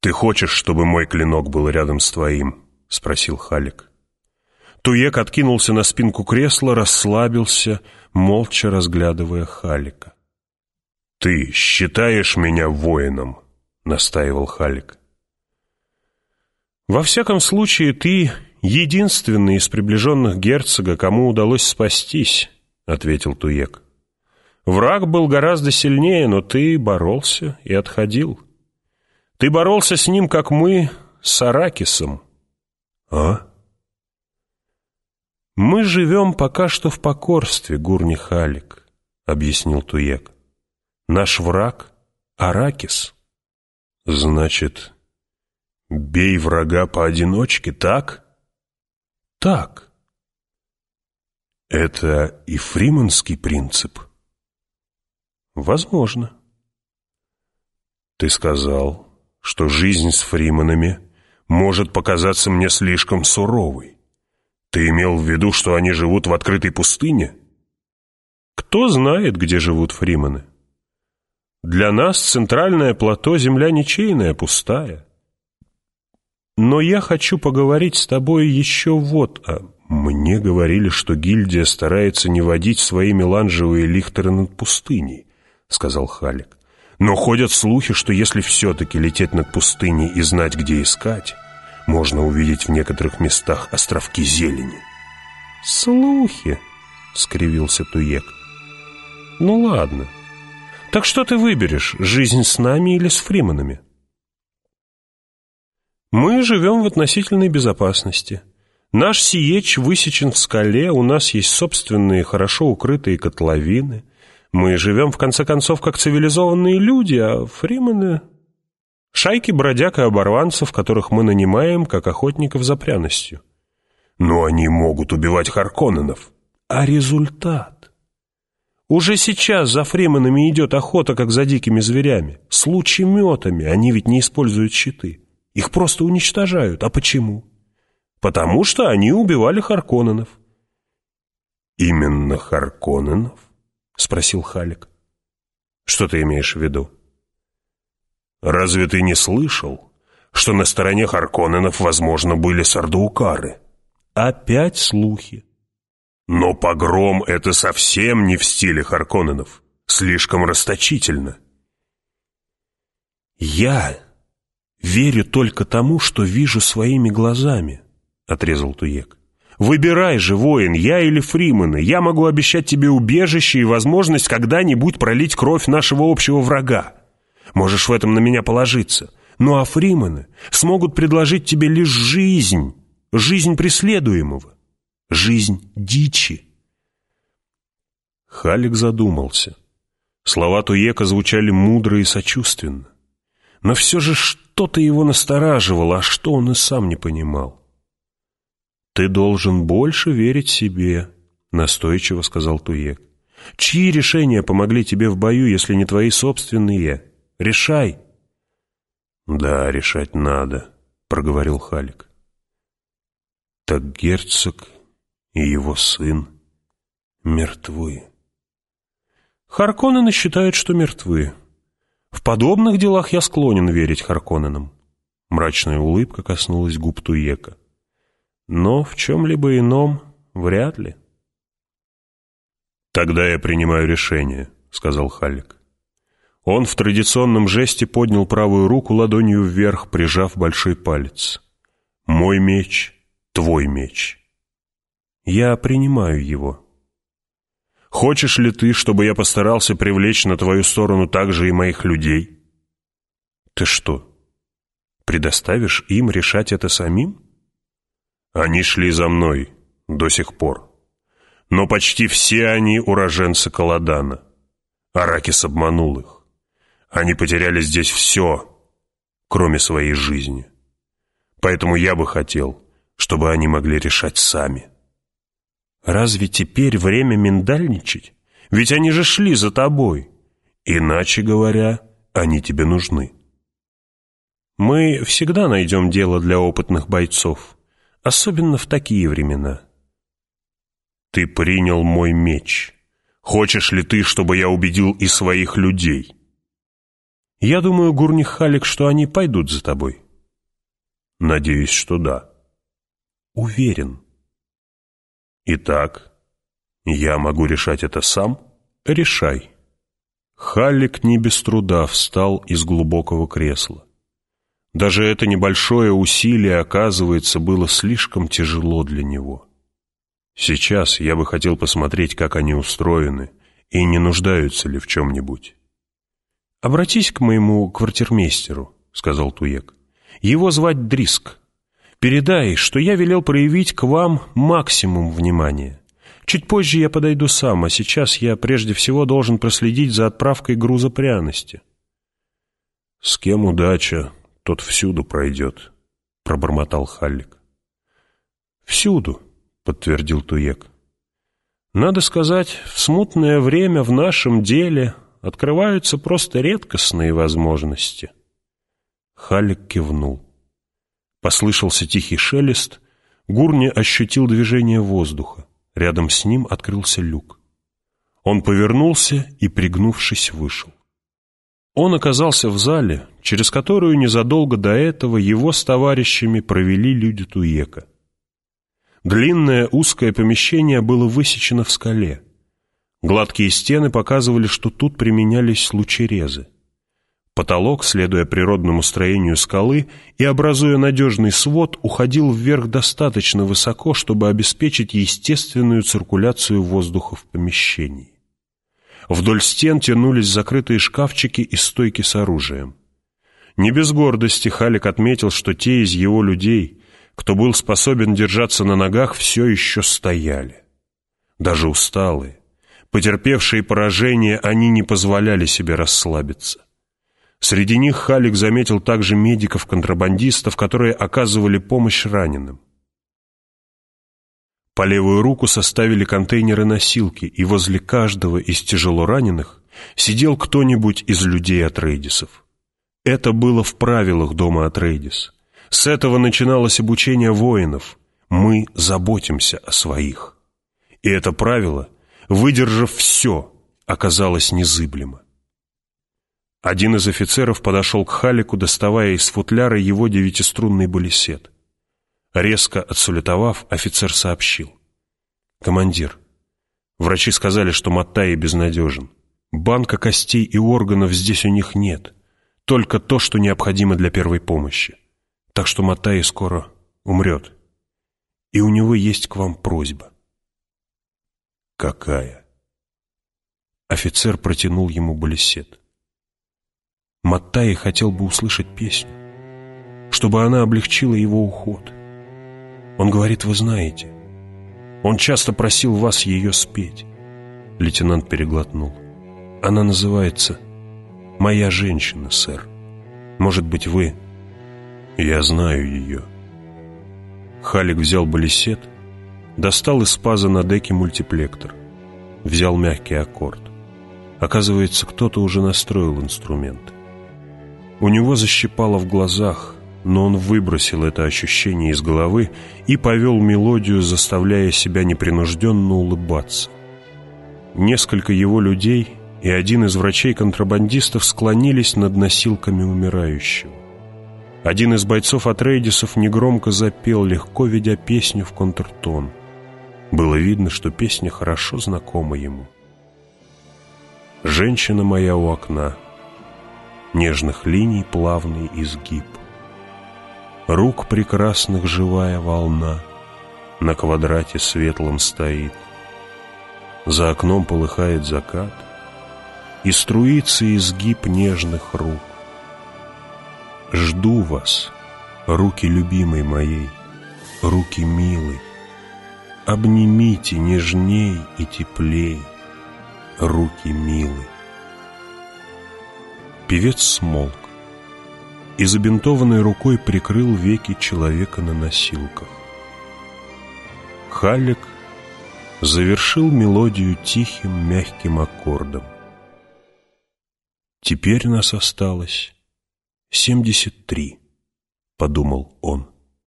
«Ты хочешь, чтобы мой клинок был рядом с твоим?» — спросил Халик. Туек откинулся на спинку кресла, расслабился, молча разглядывая Халика. «Ты считаешь меня воином?» — настаивал Халик. «Во всяком случае, ты единственный из приближенных герцога, кому удалось спастись», — ответил Туек. «Враг был гораздо сильнее, но ты боролся и отходил. Ты боролся с ним, как мы с Аракисом». «А?» «Мы живем пока что в покорстве, Гурни Халик», — объяснил Туек. «Наш враг — Аракис». «Значит, бей врага поодиночке, так?» «Так». «Это и фриманский принцип?» «Возможно». «Ты сказал, что жизнь с фриманами может показаться мне слишком суровой. Ты имел в виду, что они живут в открытой пустыне?» «Кто знает, где живут фриманы?» «Для нас центральное плато — земля ничейная, пустая. Но я хочу поговорить с тобой еще вот о...» «Мне говорили, что гильдия старается не водить свои меланжевые лихтеры над пустыней», — сказал Халик. «Но ходят слухи, что если все-таки лететь над пустыней и знать, где искать, можно увидеть в некоторых местах островки зелени». «Слухи», — скривился Туек. «Ну ладно. Так что ты выберешь, жизнь с нами или с фриманами?» «Мы живем в относительной безопасности». Наш сиеч высечен в скале, у нас есть собственные хорошо укрытые котловины. Мы живем, в конце концов, как цивилизованные люди, а фримены — шайки бродяг и оборванцев, которых мы нанимаем, как охотников за пряностью. Но они могут убивать Харконненов. А результат? Уже сейчас за фрименами идет охота, как за дикими зверями. С лучеметами, они ведь не используют щиты. Их просто уничтожают. А почему? потому что они убивали Харконненов. «Именно Харконненов?» — спросил Халик. «Что ты имеешь в виду?» «Разве ты не слышал, что на стороне Харконненов, возможно, были сардуукары?» «Опять слухи». «Но погром — это совсем не в стиле Харконненов, слишком расточительно». «Я верю только тому, что вижу своими глазами», отрезал Туек. «Выбирай же, воин, я или Фримены. Я могу обещать тебе убежище и возможность когда-нибудь пролить кровь нашего общего врага. Можешь в этом на меня положиться. Ну а Фримены смогут предложить тебе лишь жизнь, жизнь преследуемого, жизнь дичи». Халик задумался. Слова Туека звучали мудро и сочувственно. Но все же что-то его настораживало, а что он и сам не понимал. «Ты должен больше верить себе», — настойчиво сказал Туек. «Чьи решения помогли тебе в бою, если не твои собственные? Решай!» «Да, решать надо», — проговорил Халик. «Так герцог и его сын мертвы». Харконнены считают, что мертвы. В подобных делах я склонен верить Харконненам. Мрачная улыбка коснулась губ Туека но в чем-либо ином вряд ли. «Тогда я принимаю решение», — сказал Халлик. Он в традиционном жесте поднял правую руку ладонью вверх, прижав большой палец. «Мой меч, твой меч. Я принимаю его. Хочешь ли ты, чтобы я постарался привлечь на твою сторону также и моих людей?» «Ты что, предоставишь им решать это самим?» Они шли за мной до сих пор. Но почти все они уроженцы Каладана. Аракис обманул их. Они потеряли здесь все, кроме своей жизни. Поэтому я бы хотел, чтобы они могли решать сами. Разве теперь время миндальничать? Ведь они же шли за тобой. Иначе говоря, они тебе нужны. Мы всегда найдем дело для опытных бойцов особенно в такие времена. «Ты принял мой меч. Хочешь ли ты, чтобы я убедил и своих людей?» Я думаю, Гурних Халик, что они пойдут за тобой. Надеюсь, что да. Уверен. Итак, я могу решать это сам? Решай. Халлик не без труда встал из глубокого кресла. Даже это небольшое усилие, оказывается, было слишком тяжело для него. Сейчас я бы хотел посмотреть, как они устроены, и не нуждаются ли в чем-нибудь. «Обратись к моему квартирмейстеру», — сказал Туек. «Его звать Дриск. Передай, что я велел проявить к вам максимум внимания. Чуть позже я подойду сам, а сейчас я прежде всего должен проследить за отправкой груза пряности». «С кем удача, тот всюду пройдет», — пробормотал Халлик. «Всюду», — подтвердил Туек. «Надо сказать, в смутное время в нашем деле открываются просто редкостные возможности». Халлик кивнул. Послышался тихий шелест, Гурни ощутил движение воздуха. Рядом с ним открылся люк. Он повернулся и, пригнувшись, вышел. Он оказался в зале, через которую незадолго до этого его с товарищами провели люди Туека. Длинное узкое помещение было высечено в скале. Гладкие стены показывали, что тут применялись лучерезы. Потолок, следуя природному строению скалы и образуя надежный свод, уходил вверх достаточно высоко, чтобы обеспечить естественную циркуляцию воздуха в помещении. Вдоль стен тянулись закрытые шкафчики и стойки с оружием. Не без гордости Халик отметил, что те из его людей, кто был способен держаться на ногах, все еще стояли. Даже усталые, потерпевшие поражение, они не позволяли себе расслабиться. Среди них Халик заметил также медиков-контрабандистов, которые оказывали помощь раненым. По левую руку составили контейнеры-носилки, и возле каждого из тяжело раненых сидел кто-нибудь из людей от Рейдисов. Это было в правилах дома от Рейдис. С этого начиналось обучение воинов. Мы заботимся о своих. И это правило, выдержав все, оказалось незыблемо. Один из офицеров подошел к Халику, доставая из футляра его девятиструнный балисет. Резко отсулетовав, офицер сообщил. «Командир, врачи сказали, что Маттай безнадежен. Банка костей и органов здесь у них нет. Только то, что необходимо для первой помощи. Так что Маттай скоро умрет. И у него есть к вам просьба». «Какая?» Офицер протянул ему балисет. Маттай хотел бы услышать песню, чтобы она облегчила его уход. Он говорит, вы знаете. Он часто просил вас ее спеть. Лейтенант переглотнул. Она называется «Моя женщина, сэр». Может быть, вы... Я знаю ее. Халик взял балисет, достал из паза на деке мультиплектор, взял мягкий аккорд. Оказывается, кто-то уже настроил инструмент. У него защипало в глазах, но он выбросил это ощущение из головы и повел мелодию, заставляя себя непринужденно улыбаться. Несколько его людей и один из врачей-контрабандистов склонились над носилками умирающего. Один из бойцов от Рейдисов негромко запел, легко ведя песню в контртон. Было видно, что песня хорошо знакома ему. «Женщина моя у окна», нежных линий плавный изгиб рук прекрасных живая волна на квадрате светлом стоит. За окном полыхает закат, и струится изгиб нежных рук. Жду вас, руки любимой моей, руки милой, Обнимите нежней и теплей, руки милой. Певец смолк и забинтованной рукой прикрыл веки человека на носилках. Халлик завершил мелодию тихим мягким аккордом. «Теперь нас осталось семьдесят три», — подумал он.